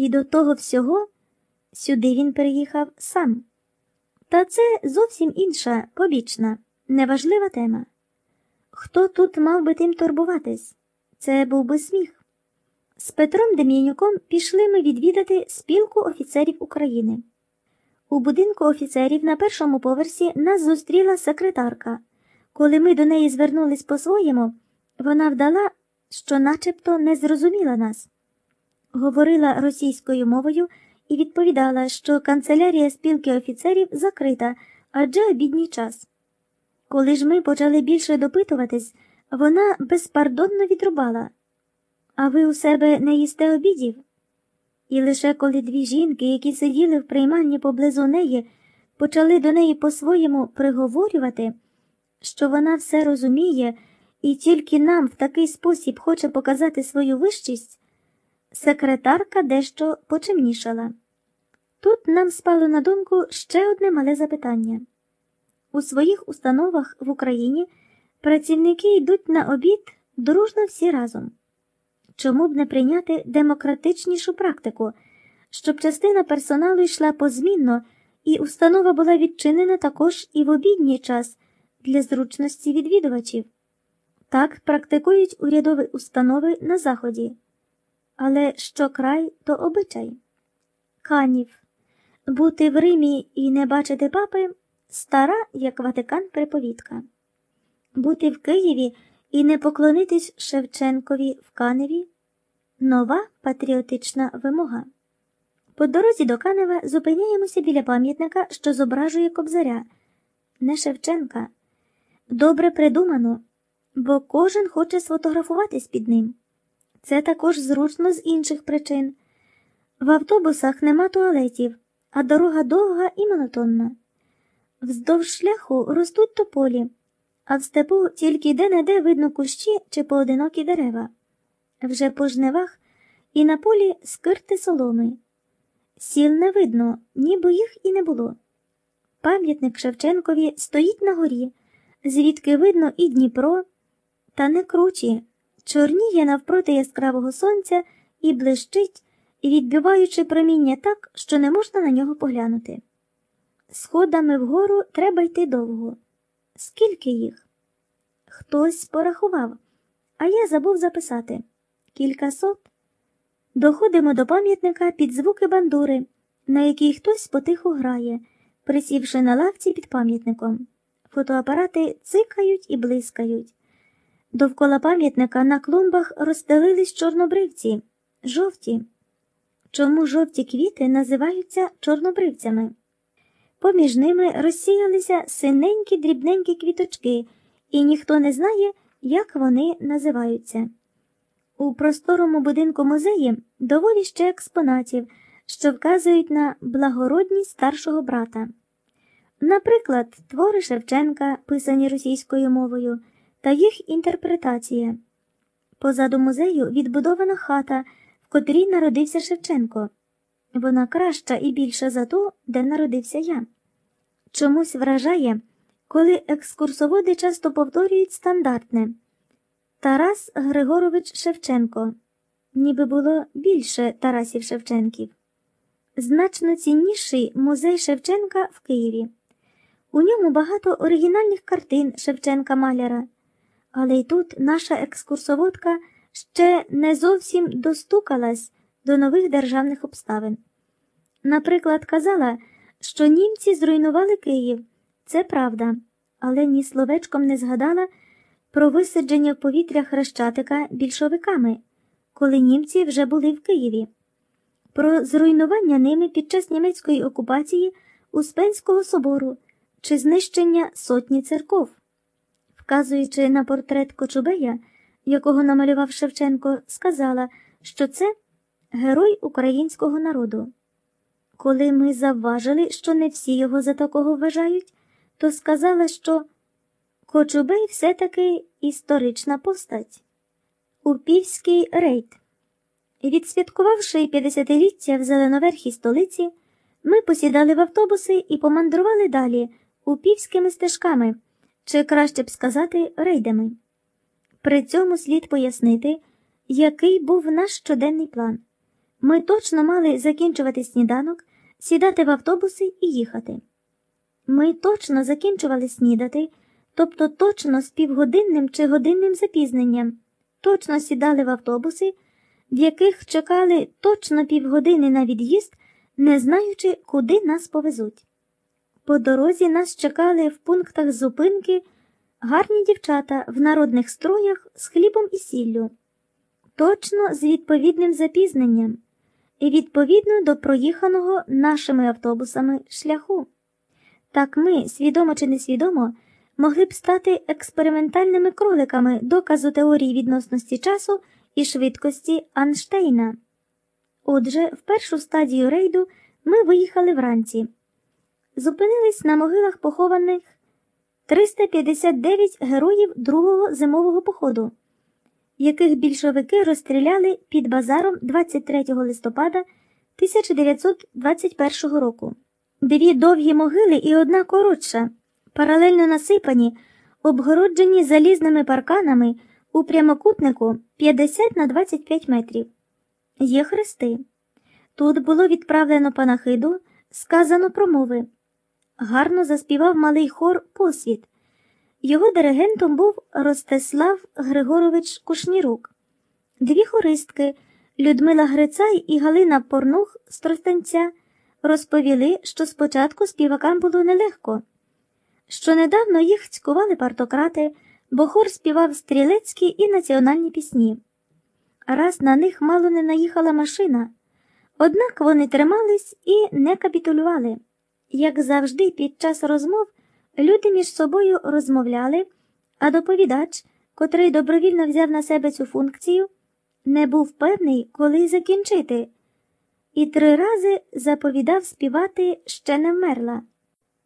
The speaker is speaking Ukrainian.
І до того всього сюди він переїхав сам. Та це зовсім інша, побічна, неважлива тема. Хто тут мав би тим турбуватись? Це був би сміх. З Петром Дем'янюком пішли ми відвідати спілку офіцерів України. У будинку офіцерів на першому поверсі нас зустріла секретарка. Коли ми до неї звернулись по-своєму, вона вдала, що начебто не зрозуміла нас. Говорила російською мовою і відповідала, що канцелярія спілки офіцерів закрита, адже обідній час. Коли ж ми почали більше допитуватись, вона безпардонно відрубала. А ви у себе не їсте обідів? І лише коли дві жінки, які сиділи в приймальні поблизу неї, почали до неї по-своєму приговорювати, що вона все розуміє і тільки нам в такий спосіб хоче показати свою вищість, секретарка дещо почемнішала. Тут нам спало на думку ще одне мале запитання. У своїх установах в Україні працівники йдуть на обід дружно всі разом. Чому б не прийняти демократичнішу практику, щоб частина персоналу йшла позмінно, і установа була відчинена також і в обідній час для зручності відвідувачів? Так практикують урядові установи на Заході. Але що край, то обичай. Канів. Бути в Римі і не бачити папи стара, як Ватикан приповідка. Бути в Києві і не поклонитись Шевченкові в Каневі нова патріотична вимога. По дорозі до Канева зупиняємося біля пам'ятника, що зображує кобзаря, не Шевченка. Добре придумано, бо кожен хоче сфотографуватись під ним. Це також зручно з інших причин. В автобусах нема туалетів, а дорога довга і монотонна. Вздовж шляху ростуть тополі, а в степу тільки де-не-де видно кущі чи поодинокі дерева. Вже по жнивах і на полі скирти соломи. Сіл не видно, ніби їх і не було. Пам'ятник Шевченкові стоїть на горі, звідки видно і Дніпро, та не кручі, чорніє навпроти яскравого сонця і блищить, відбиваючи проміння так, що не можна на нього поглянути. Сходами вгору треба йти довго. Скільки їх? Хтось порахував, а я забув записати кількасот. Доходимо до пам'ятника під звуки бандури, на якій хтось потиху грає, присівши на лавці під пам'ятником. Фотоапарати цикають і блискають. Довкола пам'ятника на клумбах розстелились чорнобривці, жовті. Чому жовті квіти називаються чорнобривцями? Поміж ними розсіялися синенькі дрібненькі квіточки, і ніхто не знає, як вони називаються. У просторому будинку музеї доволі ще експонатів, що вказують на благородність старшого брата. Наприклад, твори Шевченка, писані російською мовою, та їх інтерпретація. Позаду музею відбудована хата, в котрій народився Шевченко. Вона краща і більша за ту, де народився я. Чомусь вражає, коли екскурсоводи часто повторюють стандартне. Тарас Григорович Шевченко, ніби було більше Тарасів Шевченків. Значно цінніший музей Шевченка в Києві. У ньому багато оригінальних картин Шевченка Маляра, але й тут наша екскурсоводка ще не зовсім достукалась до нових державних обставин. Наприклад, казала, що німці зруйнували Київ, це правда, але ні словечком не згадала про висадження в повітря Хрещатика більшовиками, коли німці вже були в Києві, про зруйнування ними під час німецької окупації Успенського собору чи знищення сотні церков. Вказуючи на портрет Кочубея, якого намалював Шевченко, сказала, що це герой українського народу. Коли ми завважили, що не всі його за такого вважають, то сказала, що Кочубей все-таки історична постать. Упівський рейд. Відсвяткувавши 50-ліття в зеленоверхій столиці, ми посідали в автобуси і помандрували далі упівськими стежками, чи краще б сказати, рейдами. При цьому слід пояснити, який був наш щоденний план. Ми точно мали закінчувати сніданок, сідати в автобуси і їхати. Ми точно закінчували снідати, тобто точно з півгодинним чи годинним запізненням, точно сідали в автобуси, в яких чекали точно півгодини на від'їзд, не знаючи, куди нас повезуть. По дорозі нас чекали в пунктах зупинки гарні дівчата в народних строях з хлібом і сіллю, точно з відповідним запізненням і відповідно до проїханого нашими автобусами шляху. Так ми, свідомо чи несвідомо, могли б стати експериментальними кроликами доказу теорії відносності часу і швидкості Анштейна. Отже, в першу стадію рейду ми виїхали вранці, зупинились на могилах похованих 359 героїв другого зимового походу, яких більшовики розстріляли під базаром 23 листопада 1921 року. Дві довгі могили і одна коротша, паралельно насипані, обгороджені залізними парканами у прямокутнику 50 на 25 метрів. Є хрести. Тут було відправлено панахиду, сказано промови. Гарно заспівав малий хор посвіт. Його диригентом був Ростислав Григорович Кушнірук, дві хористки Людмила Грицай і Галина Порнух з Тростянця розповіли, що спочатку співакам було нелегко, що недавно їх цькували партократи, бо хор співав стрілецькі і національні пісні. Раз на них мало не наїхала машина, однак вони тримались і не капітулювали. Як завжди, під час розмов люди між собою розмовляли, а доповідач, котрий добровільно взяв на себе цю функцію, не був певний, коли закінчити, і три рази заповідав співати ще не вмерла.